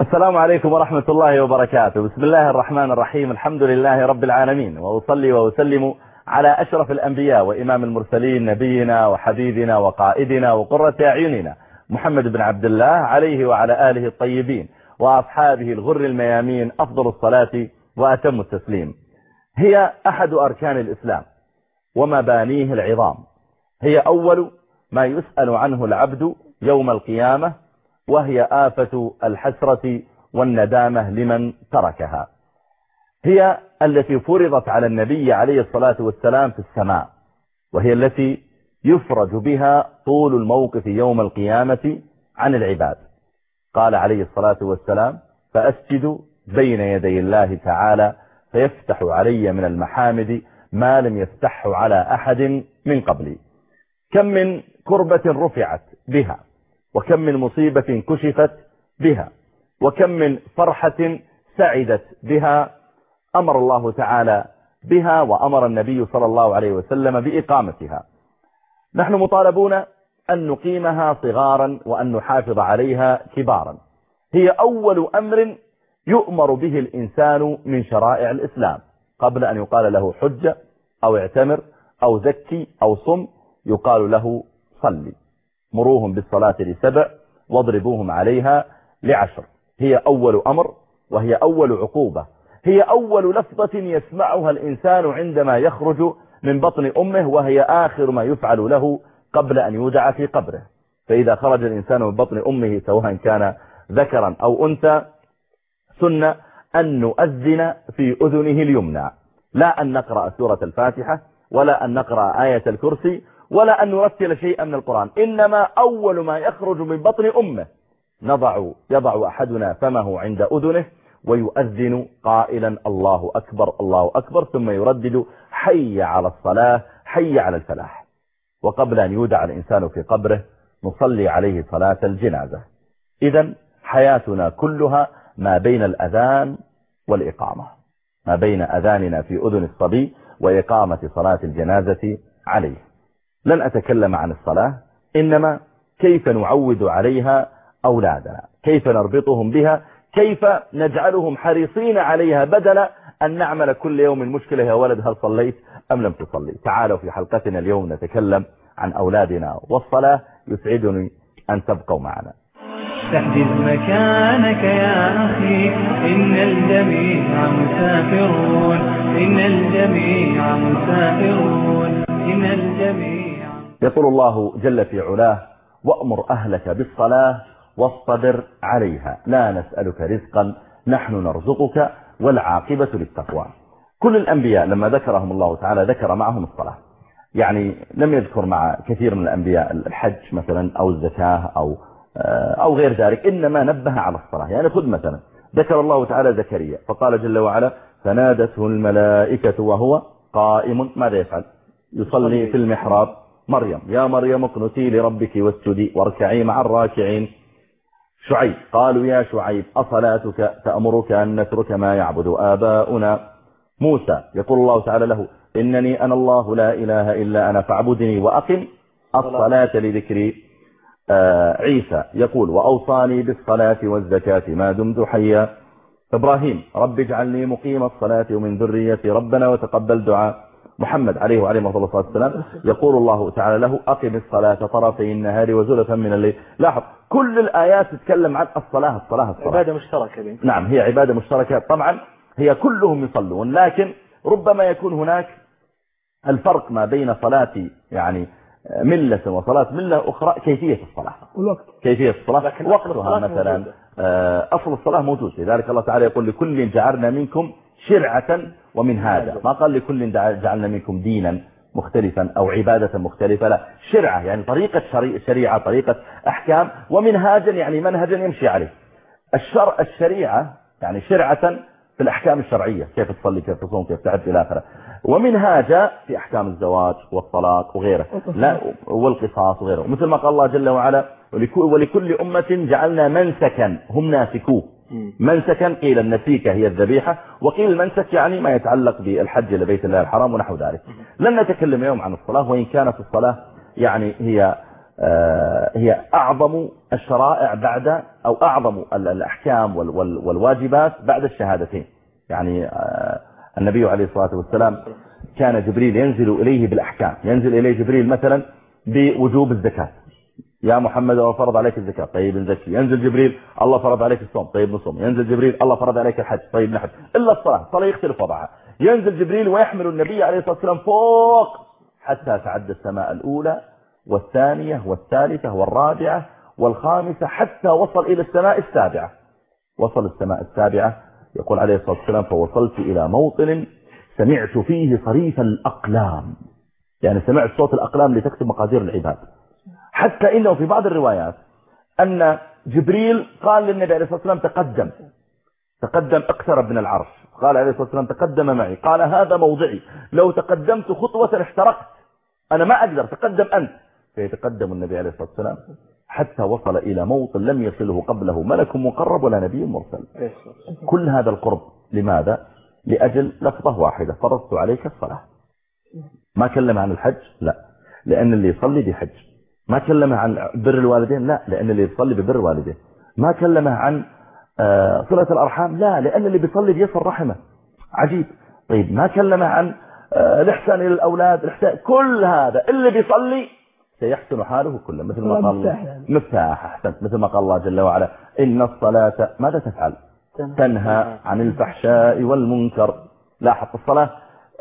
السلام عليكم ورحمة الله وبركاته. بسم الله الرحمن الرحيم. الحمد لله رب العالمين. وأصلي وأسلم على أشرف الأنبياء وإمام المرسلين نبينا وحبيبنا وقائدنا وقرة أعيننا محمد بن عبد الله عليه وعلى آله الطيبين وأصحابه الغر الميامين. أفضل الصلاة وأتم التسليم. هي أحد أركان الإسلام ومبانيه العظام. هي أول ما يسأل عنه العبد يوم القيامة وهي آفة الحسرة والندامة لمن تركها. هي التي فرضت على النبي عليه الصلاة والسلام في السماء وهي التي يفرج بها طول الموقف يوم القيامة عن العباد. قال عليه الصلاة والسلام فأسجد بين يدي الله تعالى فيفتح علي من المحامد ما لم يفتحه على أحد من قبلي. كم من كربة رفعت بها وكم من مصيبة كشفت بها وكم من فرحة سعدت بها أمر الله تعالى بها وأمر النبي صلى الله عليه وسلم بإقامتها. نحن مطالبون أن نقيمها صغارا وأن نحافظ عليها كبارا. هي أول أمر يؤمر به الإنسان من شرائع الإسلام. قبل أن يقال له حجة أو اعتمر أو زكي أو صم يقال له صلي. مروهم بالصلاة لسبع واضربوهم عليها لعشر. هي أول أمر وهي أول عقوبة. هي أول لفظة يسمعها الإنسان عندما يخرج من بطن أمه وهي آخر ما يفعل له قبل أن يودع في قبره. فإذا خرج الإنسان من بطن أمه سواء كان ذكرا أو أنثى سنة أن نؤذن في أذنه اليمنى. لا أن نقرأ سورة الفاتحة ولا أن نقرأ آية الكرسي ولا أن نرتل شيئا من القرآن. إنما أول ما يخرج من بطن أمه. نضع يضع أحدنا فمه عند أذنه ويؤذن قائلا الله أكبر الله أكبر ثم يردد حي على الصلاة حي على الفلاح. وقبل أن يودع الإنسان في قبره نصلي عليه صلاة الجنازة. إذا حياتنا كلها ما بين الأذان والإقامة. ما بين أذاننا في أذن الصبي وإقامة صلاة الجنازة عليه. لن أتكلم عن الصلاة إنما كيف نعود عليها أولادنا؟ كيف نربطهم بها؟ كيف نجعلهم حريصين عليها بدل أن نعمل كل يوم مشكلة يا ولد هل صليت أم لم تصلي؟ تعالوا في حلقتنا اليوم نتكلم عن أولادنا والصلاة يسعدني أن تبقوا معنا. تحجز مكانك يا أخي إن الجميع مسافرون إن الجميع مسافرون إن الجميع يقول الله جل في علاه وأمر أهلك بالصلاة واصطبر عليها لا نسألك رزقا نحن نرزقك والعاقبة للتقوى. كل الأنبياء لما ذكرهم الله تعالى ذكر معهم الصلاة. يعني لم يذكر مع كثير من الأنبياء الحج مثلا أو الزكاة أو أو غير ذلك إنما نبه على الصلاة. يعني خذ مثلا ذكر الله تعالى زكريا فقال جل وعلا فنادته الملائكة وهو قائم. ماذا يفعل؟ يصلي في المحراب. مريم. يا مريم اقنتي لربك واسجدي واركعي مع الراكعين. شعيب. قالوا يا شعيب أصلاتك تأمرك أن نترك ما يعبد آباؤنا؟ موسى. يقول الله تعالى له إنني أنا الله لا إله إلا أنا فاعبدني وأقم الصلاة لذكري. آه عيسى يقول وأوصاني بالصلاة والزكاة ما دمت حيا. إبراهيم رب اجعلني مقيم الصلاة ومن ذريتي ربنا وتقبل دعاء. محمد عليه وعليه الصلاة والسلام يقول الله تعالى له أقم الصلاة طرفي النهار وزلفا من الليل. لاحظ كل الآيات تتكلم عن الصلاة الصلاة الصلاة. عبادة مشتركة بين نعم هي عبادة مشتركة. طبعا هي كلهم يصلون لكن ربما يكون هناك الفرق ما بين صلاة يعني ملة وصلاة ملة أخرى كيفية الصلاة. والوقت. كيفية الصلاة؟ وقتها مثلا. موجودة. آه، أصل الصلاة موجود. لذلك الله تعالى يقول لكل جعلنا منكم شرعة ومنهاجا ما قال لكل جعلنا منكم دينا مختلفا أو عبادة مختلفة. لا شرعة يعني طريقة شري- شريعة طريقة أحكام. ومنهاجا يعني منهجا يمشي عليه. الشرع الشريعة يعني شرعة في الأحكام الشرعية. كيف تصلي كيف تصوم كيف تعد إلى آخره. ومنهاجا في أحكام الزواج والطلاق وغيره. لا والقصاص وغيره. مثل ما قال الله جل وعلا ولكل, ولكل أمة جعلنا منسكا. هم ناسكوه. منسكا قيل النسيكة هي الذبيحة. وقيل المنسك يعني ما يتعلق بالحج لبيت الله الحرام ونحو ذلك. لن نتكلم اليوم عن الصلاة وإن كانت الصلاة يعني هي آه، هي أعظم الشرائع بعد أو أعظم الأحكام والواجبات بعد الشهادتين. يعني آه، النبي عليه الصلاة والسلام كان جبريل ينزل إليه بالأحكام. ينزل إليه جبريل مثلا بوجوب الزكاة. يا محمد الله فرض عليك الزكاة طيب نزكي ينزل جبريل الله فرض عليك الصوم. طيب نصوم. ينزل جبريل الله فرض عليك الحج. طيب نحج. إلا الصلاة. الصلاة يختلف وضعها. ينزل جبريل ويحمل النبي عليه الصلاة والسلام فوق حتى تعدى السماء الأولى والثانية والثالثة والرابعة والخامسة حتى وصل إلى السماء السابعة. وصل السماء السابعة. يقول عليه الصلاة والسلام فوصلت إلى موطن سمعت فيه صريف الأقلام. يعني سمعت صوت الأقلام لتكتب مقادير العباد. حتى إنه في بعض الروايات أن جبريل قال للنبي عليه الصلاة والسلام تقدم تقدم اقترب من العرش. قال عليه الصلاة والسلام تقدم معي. قال هذا موضعي. لو تقدمت خطوة احترقت أنا ما أقدر. تقدم أنت. فيتقدم النبي عليه الصلاة والسلام. حتى وصل إلى موطن لم يصله قبله ملك مقرب ولا نبي مرسل. كل هذا القرب. لماذا؟ لأجل لفظة واحدة. فرضت عليك الصلاة. ما كلم عن الحج؟ لا. لأن اللي يصلي بحج. ما كلمه عن بر الوالدين لا لأن اللي يصلي ببر الوالدين ما كلمه عن آه، صلة الأرحام لا لأن اللي بيصلي بيصل رحمه. عجيب. طيب ما كلمه عن آه، الإحسان إلى الأولاد الإحسان كل هذا اللي بيصلي سيحسن حاله كله مثل ما قال الله. يعني. مفتاح أحسنت مثل ما قال الله جل وعلا. إن الصلاة ماذا تفعل؟ تنهى. عن الفحشاء والمنكر. لاحظ الصلاة؟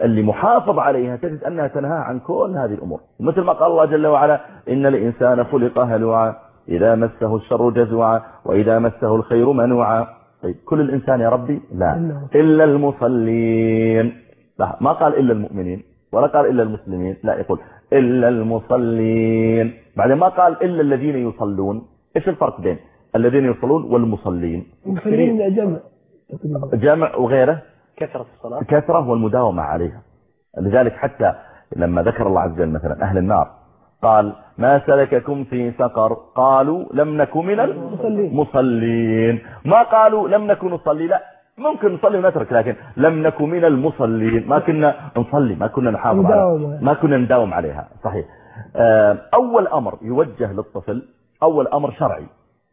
اللي محافظ عليها تجد أنها تنهى عن كل هذه الأمور. مثل ما قال الله جل وعلا إن الإنسان خلق هلوعا إذا مسه الشر جزوعا وإذا مسه الخير منوعا. طيب كل الإنسان يا ربي؟ لا. إلا المصلين. لا ما قال إلا المؤمنين ولا قال إلا المسلمين. لا يقول إلا المصلين. بعدين ما قال إلا الذين يصلون. إيش الفرق بين الذين يصلون والمصلين؟ المصلين جمع. جمع وغيره؟ كثرة الصلاة. كثرة والمداومة عليها. لذلك حتى لما ذكر الله عز وجل مثلا أهل النار قال ما سلككم في سقر؟ قالوا لم نكن من المصلين. ما قالوا لم نكن نصلي؟ لا ممكن نصلي ونترك لكن لم نكن من المصلين. ما كنا نصلي ما كنا نحافظ عليها ما كنا نداوم عليها. صحيح. آه، أول أمر يوجه للطفل أول أمر شرعي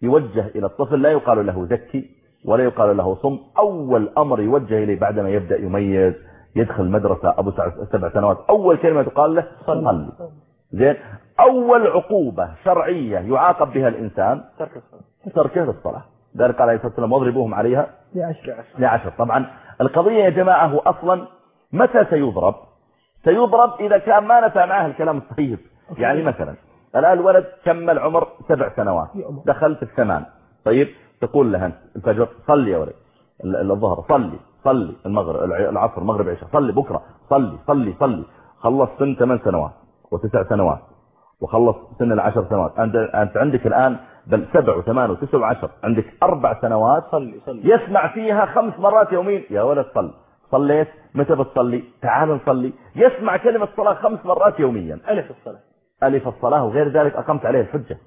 يوجه إلى الطفل لا يقال له زكي ولا يقال له صم. أول أمر يوجه إليه بعدما يبدأ يميز يدخل مدرسة أبو سبع سنوات أول كلمة تقال له صلي زين. أول عقوبة شرعية يعاقب بها الإنسان تركه للصلاة. ذلك قال عليه الصلاة والسلام واضربوهم عليها. لعشر. طبعا القضية يا جماعة هو أصلا متى سيضرب؟ سيضرب إذا كان ما نفع معه الكلام الطيب. يعني مثلا الآن الولد كمل عمر سبع سنوات دخل في الثمان. طيب. تقول له أنت. الفجر صلي يا ولد. الظهر صلي صلي. المغرب العصر المغرب عشاء. صلي بكرة. صلي صلي صلي. خلص سن ثمان سنوات وتسع سنوات وخلص سن العشر سنوات. أنت, عندك الآن بل سبع وثمان وتسع وعشر. عندك أربع سنوات صلي صلي. يسمع فيها خمس مرات يوميا. يا ولد صل. صليت. متى بتصلي؟ تعال نصلي. يسمع كلمة صلاة خمس مرات يوميا. ألف الصلاة. ألف الصلاة. وغير ذلك أقمت عليه الحجة.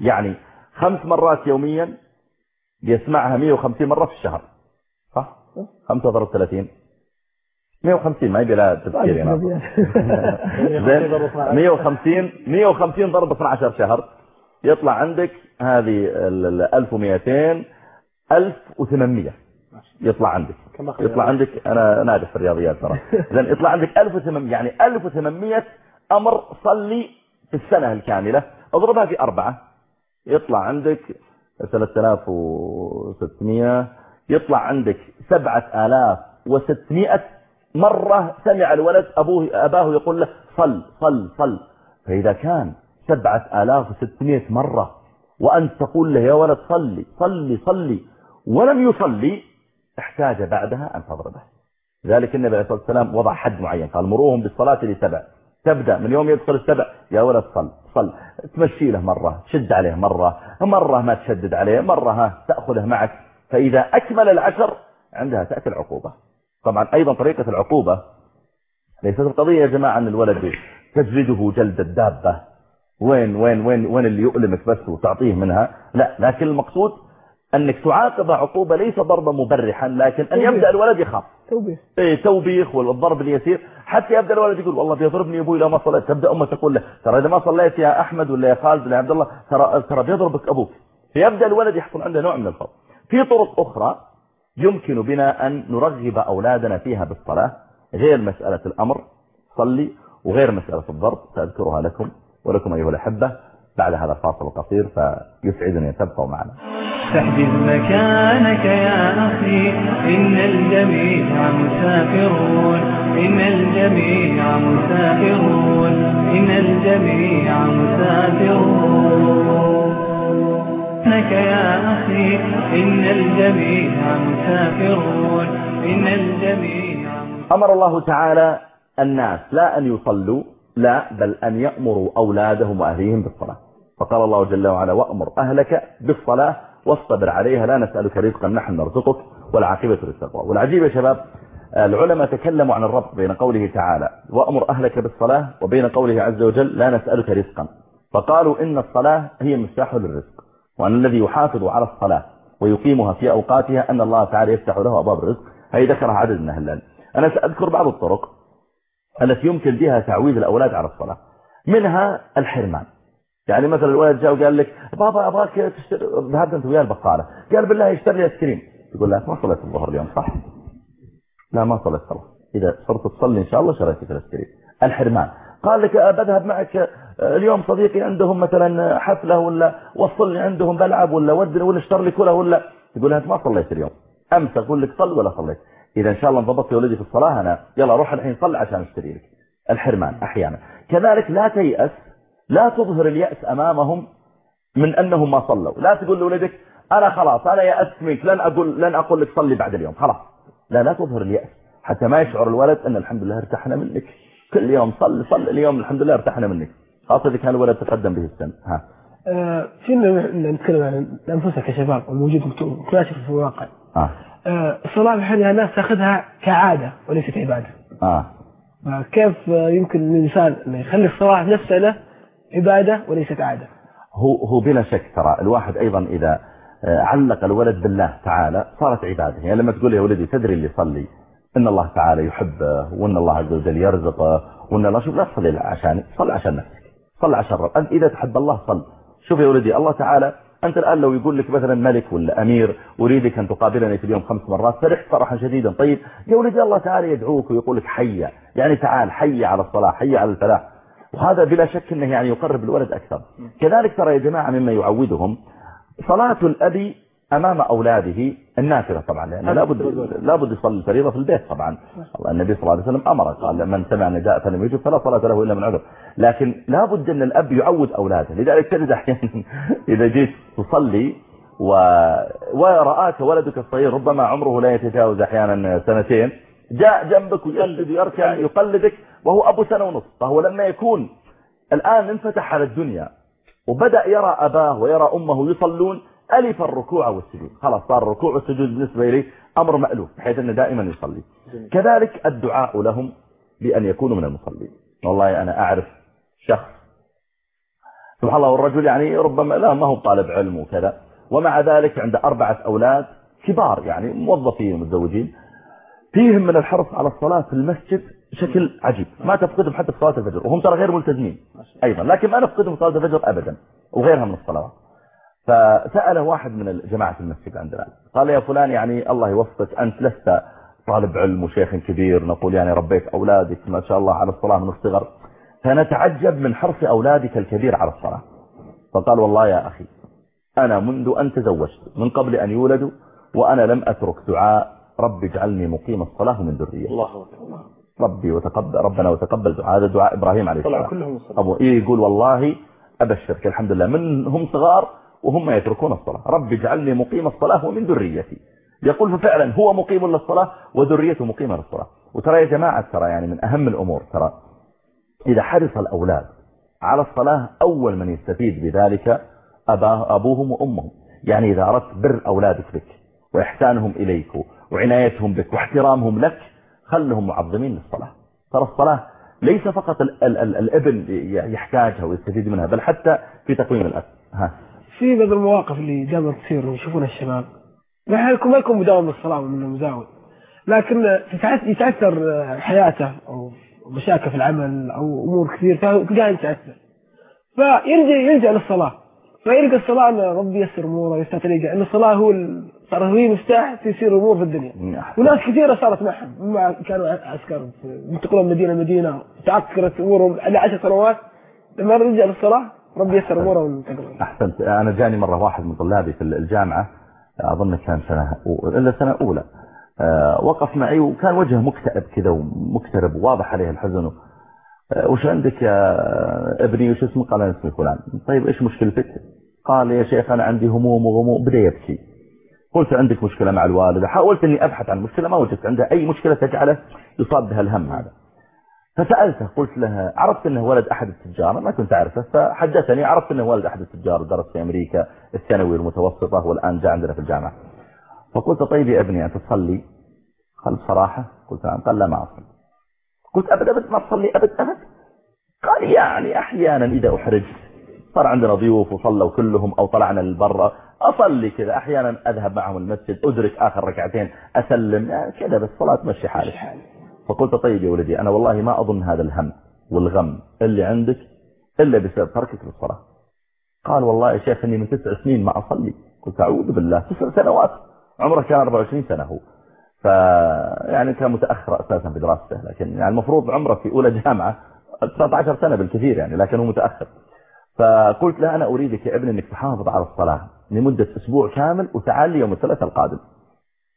يعني خمس مرات يوميا بيسمعها 150 مرة في الشهر. صح؟ خمسة ضرب 30 150 ما يبي لها تفكير هنا. 150 150 ضرب 12 شهر. يطلع عندك هذه ال 1200 1800 يطلع عندك. يطلع عندك أنا نادح في الرياضيات ترى. زين يطلع عندك 1800 يعني 1800 أمر صلي في السنة الكاملة. اضربها في أربعة. يطلع عندك 3600 يطلع عندك 7600 مرة. سمع الولد أبوه أباه يقول له صل صل صل. فإذا كان 7600 مرة وأنت تقول له يا ولد صلي صلي صلي. ولم يصلي احتاج بعدها أن تضربه. ذلك النبي عليه الصلاة والسلام وضع حد معين قال مروهم بالصلاة لسبع. تبدأ من يوم يدخل السبع يا ولد صل. صل. تمشي له مرة تشد عليه مرة مرة ما تشدد عليه مرة ها تأخذه معك. فإذا أكمل العشر عندها تأتي العقوبة. طبعا أيضا طريقة العقوبة ليست القضية يا جماعة أن الولد تجلده جلد الدابة. وين وين وين وين اللي يؤلمك بس وتعطيه منها؟ لا لكن المقصود أنك تعاقب عقوبة ليس ضربا مبرحا لكن أن يبدأ الولد يخاف. توبيخ. إيه توبيخ والضرب اليسير. حتى يبدأ الولد يقول والله بيضربني أبوي لو ما صليت. تبدأ أمه تقول له ترى إذا ما صليت يا أحمد ولا يا خالد ولا يا عبد الله ترى ترى بيضربك أبوك. فيبدأ الولد يحصل عنده نوع من الخوف. في طرق أخرى يمكن بنا أن نرغب أولادنا فيها بالصلاة غير مسألة الأمر صلي وغير مسألة الضرب سأذكرها لكم ولكم أيها الأحبة. بعد هذا الفاصل القصير فيسعدني أن تبقوا معنا. تحجز مكانك يا أخي. إن الجميع مسافرون. إن الجميع مسافرون. إن الجميع مسافرون. إنك يا أخي إن الجميع مسافرون. إن الجميع أمر الله تعالى الناس لا أن يصلوا لا بل أن يأمروا أولادهم وأهليهم بالصلاة. فقال الله جل وعلا وأمر أهلك بالصلاة واصطبر عليها لا نسألك رزقا نحن نرزقك والعاقبة للتقوى. والعجيب يا شباب العلماء تكلموا عن الربط بين قوله تعالى وأمر أهلك بالصلاة وبين قوله عز وجل لا نسألك رزقا فقالوا إن الصلاة هي مفتاح للرزق وأن الذي يحافظ على الصلاة ويقيمها في أوقاتها أن الله تعالى يفتح له أبواب الرزق. هي ذكرها عدد من أهل العلم. أنا سأذكر بعض الطرق التي يمكن بها تعويد الأولاد على الصلاة. منها الحرمان. يعني مثلا الولد جاء وقال لك بابا أبغاك تشتري ذهبت أنت ويا البقالة قال بالله اشتري لي آيس كريم. تقول له ما صليت الظهر اليوم صح؟ لا ما صليت خلاص إذا صرت تصلي إن شاء الله شريت لك الايس كريم. الحرمان. قال لك بذهب معك اليوم صديقي عندهم مثلا حفلة ولا وصلني عندهم بلعب ولا ودني ولا اشتر لي كله ولا تقول أنت ما صليت اليوم. أمس أقول لك صل ولا صليت. إذا إن شاء الله انضبطت يا ولدي في الصلاة أنا يلا روح الحين صل عشان أشتري لك. الحرمان أحيانا. كذلك لا تيأس لا تظهر اليأس أمامهم من أنهم ما صلوا. لا تقول لولدك أنا خلاص أنا يأست منك لن أقول, لن أقول لك صلي بعد اليوم خلاص. لا لا تظهر اليأس حتى ما يشعر الولد أن الحمد لله ارتحنا منك. كل يوم صل صل اليوم الحمد لله ارتحنا منك. خاصة إذا كان الولد تقدم به السن. ها. آه، فينا نتكلم عن أنفسنا كشباب الموجود مكاشف في الواقع. آه. آه، الصلاة الحين الناس تأخذها كعادة وليست عبادة. آه. كيف يمكن الإنسان أنه يخلي الصلاة نفسها له عبادة وليست عادة. هو هو بلا شك ترى الواحد أيضا إذا علق الولد بالله تعالى صارت عبادة. يعني لما تقول يا ولدي تدري اللي يصلي إن الله تعالى يحبه وإن الله عز وجل يرزقه وإن الله شوف لا تصلي عشان صل عشان نفسك صل عشان رب. أنت إذا تحب الله صل. شوف يا ولدي الله تعالى أنت الآن لو يقول لك مثلا ملك ولا أمير أريدك أن تقابلني في اليوم خمس مرات فرح فرحا شديدا. طيب يا ولدي الله تعالى يدعوك ويقول لك حي يعني تعال حي على الصلاة حي على الفلاح. وهذا بلا شك أنه يعني يقرب الولد أكثر. كذلك ترى يا جماعة مما يعودهم صلاة الأبي أمام أولاده النافلة طبعا لأنه لابد, لابد يصلي الفريضة في البيت طبعا. النبي صلى الله عليه وسلم أمر قال من سمع نداء فلم يجب فلا صلاة له إلا من عذر. لكن لابد أن الأب يعود أولاده. لذلك تجد أحيانا إذا جيت تصلي و... ورآك ولدك الصغير ربما عمره لا يتجاوز أحيانا سنتين جاء جنبك ويسجد ويركع يقلدك وهو أبو سنة ونصف فهو لما يكون الآن انفتح على الدنيا وبدأ يرى أباه ويرى أمه يصلون ألف الركوع والسجود. خلاص صار الركوع والسجود بالنسبة إليه أمر مألوف بحيث أنه دائما يصلي. كذلك الدعاء لهم بأن يكونوا من المصلين. والله أنا أعرف شخص سبحان الله والرجل يعني ربما لا ما هو طالب علم وكذا. ومع ذلك عنده أربعة أولاد كبار يعني موظفين ومتزوجين فيهم من الحرص على الصلاة في المسجد بشكل عجيب. ما تفقدهم حتى في صلاة الفجر وهم ترى غير ملتزمين. أيضا. لكن ما نفقدهم في صلاة الفجر أبدا وغيرها من الصلوات. فسأله واحد من جماعة المسجد عندنا قال يا فلان يعني الله يوفقك أنت لست طالب علم وشيخ كبير نقول يعني ربيت أولادك ما شاء الله على الصلاة من الصغر. فنتعجب من حرص أولادك الكبير على الصلاة. فقال والله يا أخي أنا منذ أن تزوجت من قبل أن يولدوا وأنا لم أترك دعاء رب اجعلني مقيم الصلاة من ذرية الله أكبر. ربي وتقبل ربنا وتقبل دعاء. هذا دعاء إبراهيم عليه السلام. كلهم. أبو إيه يقول والله أبشرك الحمد لله. من هم صغار وهم يتركون الصلاة. رب اجعلني مقيم الصلاة ومن ذريتي. يقول ففعلا هو مقيم للصلاة وذريته مقيمة للصلاة. وترى يا جماعة ترى يعني من أهم الأمور ترى إذا حرص الأولاد على الصلاة أول من يستفيد بذلك أباه أبوهم وأمهم. يعني إذا أردت بر أولادك بك وإحسانهم إليك وعنايتهم بك واحترامهم لك خلهم معظمين للصلاة. ترى الصلاة ليس فقط ال ال ال الابن يحتاجها ويستفيد منها بل حتى في تقويم الأب ها. في بعض المواقف اللي دائما تصير ويشوفونها الشباب. ما يكون مداوم بالصلاة من مزاول لكن يتأثر حياته أو مشاكل في العمل أو أمور كثير تلقاه يتأثر فيرجع يلجأ للصلاة. فيلقى الصلاة أن ربي يسر أموره طريقه أن الصلاة هو هي مفتاح تيسير أمور في الدنيا. أحسن. وناس كثيرة صارت معهم. مما كانوا عسكر ينتقلون من مدينة لمدينة تعكرت أمورهم على عشر سنوات. لما رجع للصلاة ربي يسر أموره وانتقلوا أحسنت. أنا جاني مرة واحد من طلابي في الجامعة أظن كان سنة إلا سنة أولى. آه، وقف معي وكان وجهه مكتئب كذا ومكترب وواضح عليه الحزن. آه، وش عندك يا ابني؟ وش اسمك؟ قال أنا اسمي فلان. طيب إيش مشكلتك؟ قال يا شيخ أنا عندي هموم وغموم بدأ يبكي. قلت عندك مشكلة مع الوالدة حاولت أني أبحث عن مشكلة ما وجدت عنده أي مشكلة تجعله يصاب بها الهم هذا. فسألته قلت له عرفت أنه ولد أحد التجار؟ ما كنت أعرفه فحدثني عرفت أنه ولد أحد التجار ودرس في أمريكا الثانوي المتوسطة والآن جاء عندنا في الجامعة. فقلت طيب يا ابني أنت تصلي؟ قال بصراحة؟ قلت نعم. قال لا ما أصلي. قلت أبد أبد ما تصلي أبد أبد؟ قال يعني أحيانا إذا أحرجت. صار عندنا ضيوف وصلوا كلهم أو طلعنا للبرة أصلي كذا أحيانا أذهب معهم المسجد أدرك آخر ركعتين أسلم يعني كذا بس صلاة تمشي حالك فقلت طيب يا ولدي أنا والله ما أظن هذا الهم والغم اللي عندك إلا بسبب تركك للصلاة. قال والله يا شيخ إني من تسع سنين ما أصلي. قلت أعوذ بالله تسع سنوات عمره كان 24 سنة هو. ف يعني كان متأخر أساسا في دراسته لكن يعني المفروض عمره في أولى جامعة 19 سنة بالكثير يعني لكن هو متأخر. فقلت له أنا أريدك يا ابني أنك تحافظ على الصلاة لمدة أسبوع كامل وتعال لي يوم الثلاثاء القادم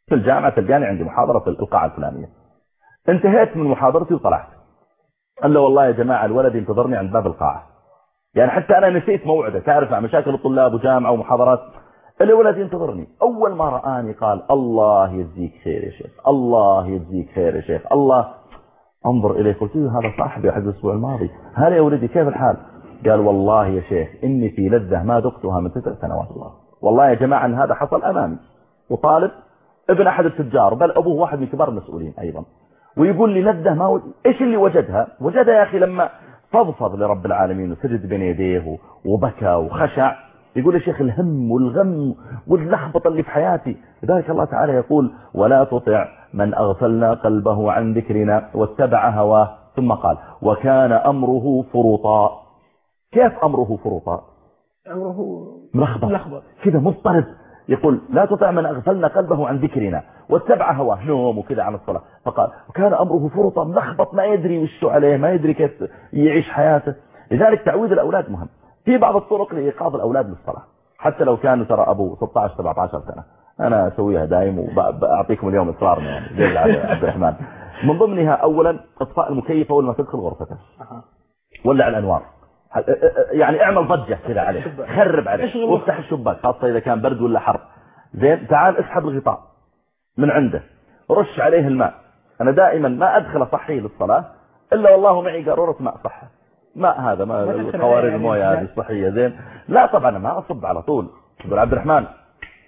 في الجامعة تلقاني عندي محاضرة في القاعة الفلانية. انتهيت من محاضرتي وطلعت. قال له والله يا جماعة الولد ينتظرني عند باب القاعة. يعني حتى أنا نسيت موعده تعرف مع مشاكل الطلاب وجامعة ومحاضرات. الولد ينتظرني. أول ما رآني قال الله يجزيك خير يا شيخ الله يجزيك خير يا شيخ الله. انظر إليه قلت له هذا صاحبي أحد الأسبوع الماضي. هلا يا ولدي كيف الحال؟ قال والله يا شيخ إني في لذة ما ذقتها من تسع سنوات الله. والله يا جماعة أن هذا حصل أمامي. وطالب ابن أحد التجار بل أبوه واحد من كبار المسؤولين أيضا. ويقول لي لذة ما و... إيش اللي وجدها؟ وجدها يا أخي لما فضفض لرب العالمين وسجد بين يديه وبكى وخشع. يقول يا شيخ الهم والغم واللخبطة اللي في حياتي. لذلك الله تعالى يقول ولا تطع من أغفلنا قلبه عن ذكرنا واتبع هواه. ثم قال وكان أمره فرطا كيف أمره فرطا أمره ملخبط. ملخبط. كذا مضطرب. يقول لا تطع من أغفلنا قلبه عن ذكرنا. واتبع هواه. نوم وكذا عن الصلاة. فقال وكان أمره فرطا ملخبط ما يدري وشو عليه ما يدري كيف يعيش حياته. لذلك تعويد الأولاد مهم. في بعض الطرق لإيقاظ الأولاد للصلاة. حتى لو كانوا ترى أبو 16 17 سنة. أنا أسويها دايم وبأعطيكم اليوم إصرارنا يعني. عبد الرحمن. من ضمنها أولا إطفاء المكيف أول ما تدخل غرفتك. ولع الأنوار. يعني اعمل ضجة كذا عليه خرب عليه وافتح الشباك خاصة إذا كان برد ولا حر. زين تعال اسحب الغطاء من عنده رش عليه الماء. أنا دائما ما أدخل أصحيه للصلاة إلا والله معي قارورة ماء صحة. ماء هذا ما القوارير الموية هذه الصحية زين. لا طبعا ما أصب على طول. عبد الرحمن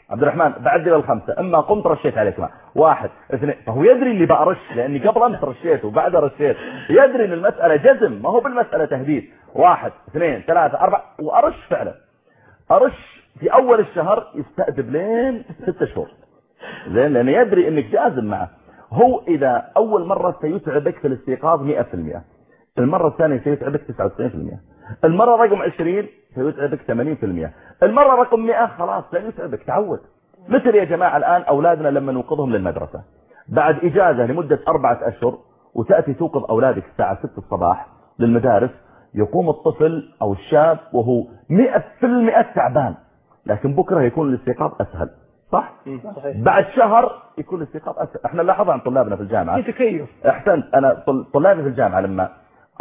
عبد الرحمن بعد الخمسة أما قمت رشيت عليك ماء واحد اثنين فهو يدري اللي برش لأني قبل أمس رشيت وبعد رشيت. يدري إن المسألة جزم ما هو بالمسألة تهديد. واحد اثنين ثلاثة أربعة وأرش فعلا. أرش في أول الشهر يستأدب لين ستة شهور. زين لأنه يدري إنك جازم معه. هو إذا أول مرة سيتعبك في الاستيقاظ 100% المرة الثانية سيتعبك 99% المرة رقم 20 سيتعبك 80% المرة رقم 100 خلاص سيتعبك تعود. مثل يا جماعة الآن أولادنا لما نوقظهم للمدرسة. بعد إجازة لمدة أربعة أشهر وتأتي توقظ أولادك الساعة 6 الصباح للمدارس يقوم الطفل أو الشاب وهو 100% تعبان. لكن بكرة يكون الاستيقاظ أسهل. صح؟ صحيح. بعد شهر يكون الاستيقاظ أسهل. إحنا نلاحظ عن طلابنا في الجامعة. في تكيف. أحسنت. طل- طلابي في الجامعة لما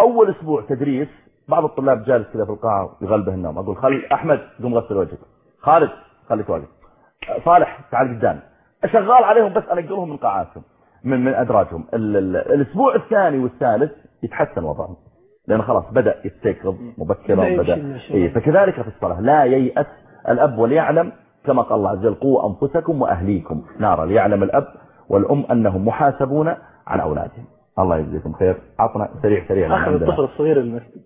أول أسبوع تدريس بعض الطلاب جالس كذا في القاعة يغلبه النوم. أقول خل أحمد قوم غسل وجهك. خالد خليك واقف. صالح تعال قدامي شغال عليهم بس أنقلهم من قاعاتهم من من أدراجهم. ال ال الأسبوع الثاني والثالث يتحسن وضعهم. لأن خلاص بدأ يستيقظ مبكرا الشغل. إيه فكذلك في الصلاة. لا ييأس الأب وليعلم كما قال الله عز وجل قوا أنفسكم وأهليكم نارا. ليعلم الأب والأم أنهم محاسبون عن أولادهم. الله يجزيكم خير. عطنا سريع سريع. لأن أخذ عندنا. الطفل الصغير المسجد.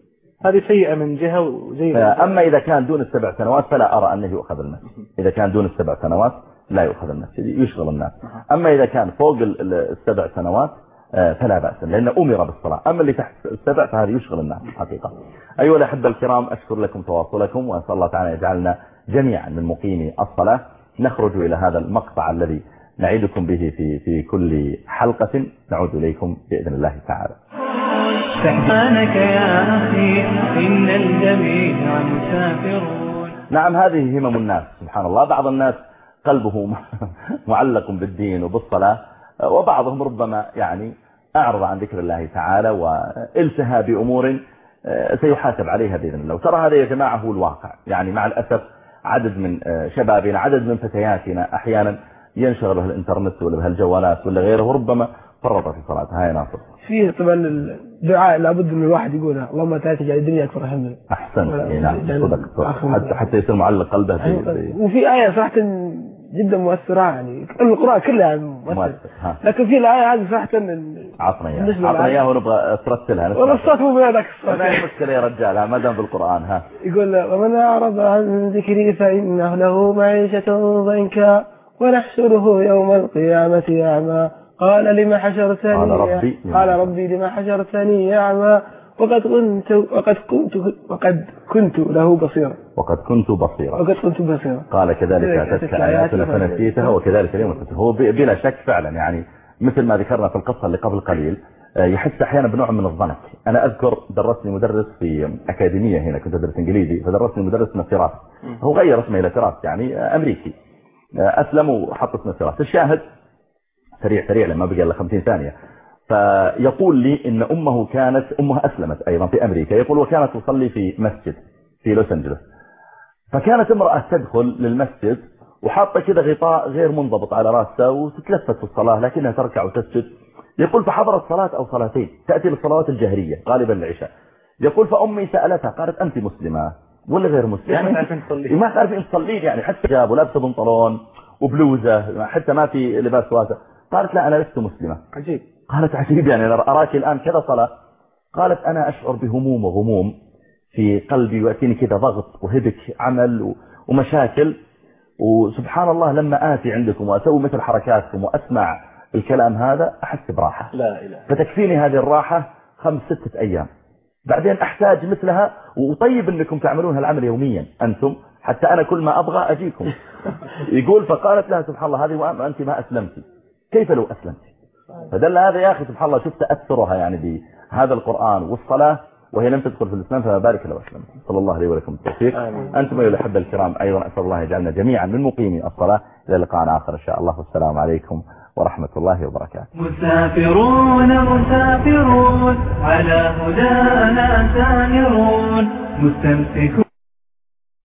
هذه سيئة من جهة وجيدة أما إذا كان دون السبع سنوات فلا أرى أنه يؤخذ المسجد. إذا كان دون السبع سنوات لا يؤخذ المسجد. يشغل الناس. أما إذا كان فوق ال- ال- السبع سنوات آه، فلا بأس لأنه أمر بالصلاة. أما اللي تحت السبع فهذا يشغل الناس الحقيقة أيها الأحبة الكرام أشكر لكم تواصلكم وأسأل الله تعالى يجعلنا جميعا من مقيمي الصلاة. نخرج إلى هذا المقطع الذي نعيدكم به في في كل حلقة. نعود إليكم بإذن الله تعالى. سبحانك يا أخي إن الجميع مسافرون. نعم هذه همم الناس سبحان الله. بعض الناس قلبه معلق بالدين وبالصلاة وبعضهم ربما يعني أعرض عن ذكر الله تعالى وإلتهى بأمور سيحاسب عليها بإذن الله. وترى هذا يا جماعة هو الواقع. يعني مع الأسف عدد من شبابنا عدد من فتياتنا أحيانا ينشغل بهالإنترنت ولا بهالجوالات ولا غيره وربما فرط في صلاتها هاي ناصر فيه طبعا الدعاء لابد من الواحد يقولها اللهم لا تجعل الدنيا أكبر همنا. إي نعم يعني صدق. حتى, حتى يصير معلق قلبه ب- ب- وفي آية صراحة جدا مؤثرة يعني القرآن كله يعني مؤثر لكن في الآية هذه صراحة ال- عطنا إياها. عطنا. إياها ونبغى ترتلها والله. الصوت مو بهذاك الصوت. ما هي مشكلة يا رجال ما دام بالقرآن ها. يقول ومن أعرض عن ذكري فإنه له معيشة ضنكا. ونحشره يوم القيامة أعمى. قال لما حشرتني قال ربي قال. ربي لما حشرتني أعمى. وقد كنت وقد كنت وقد كنت له بصيرا. وقد كنت بصيرا. وقد كنت بصيرا. قال كذلك أتتك آياتنا فنسيتها. وكذلك اليوم هو بلا شك فعلا يعني مثل ما ذكرنا في القصة اللي قبل قليل آه، يحس أحيانا بنوع من الضنك. أنا أذكر درسني مدرس في أكاديمية هنا كنت أدرس إنجليزي فدرسني مدرس اسمه فراس هو غير اسمه إلى فراس يعني آه، أمريكي. آه، أسلم وحط اسمه فراس الشاهد سريع سريع لما بقى إلا 50 ثانية. فيقول لي إن أمه كانت أمها أسلمت أيضا في أمريكا. يقول وكانت تصلي في مسجد في لوس أنجلوس. فكانت امرأة تدخل للمسجد وحاطة كذا غطاء غير منضبط على رأسها وتتلفت في الصلاة لكنها تركع وتسجد. يقول فحضرت صلاة أو صلاتين. تأتي للصلوات الجهرية غالبا العشاء. يقول فأمي سألتها قالت أنت مسلمة. ولا غير مسلمة يعني ما تعرفين تصلين. ما تعرفين تصلين يعني. حتى جاب ولابسة بنطلون وبلوزة حتى ما في لباس واسع. قالت لا أنا لست مسلمة. عجيب. قالت عجيب يعني أراك الآن كذا صلاة. قالت أنا أشعر بهموم وغموم في قلبي ويأتيني كذا ضغط وهبك عمل ومشاكل. وسبحان الله لما آتي عندكم وأسوي مثل حركاتكم وأسمع الكلام هذا أحس براحة. لا إله فتكفيني هذه الراحة خمس ستة أيام. بعدين أحتاج مثلها وطيب أنكم تعملون هالعمل يوميا أنتم حتى أنا كل ما أبغى أجيكم. يقول فقالت لها سبحان الله هذه وأنت ما أسلمتي كيف لو أسلمت؟ فدل هذا يا أخي سبحان الله شوف تأثرها يعني بهذا القرآن والصلاة وهي لم تدخل في الإسلام فما بالك لو أسلمت. صلى الله عليه ولكم التوفيق. أنتم أيها الأحبة الكرام أيضا أسأل الله يجعلنا جميعا من مقيمي الصلاة إلى لقاء آخر إن شاء الله. والسلام عليكم ورحمة الله وبركاته. مسافرون مسافرون على هدانا سائرون مستمسكون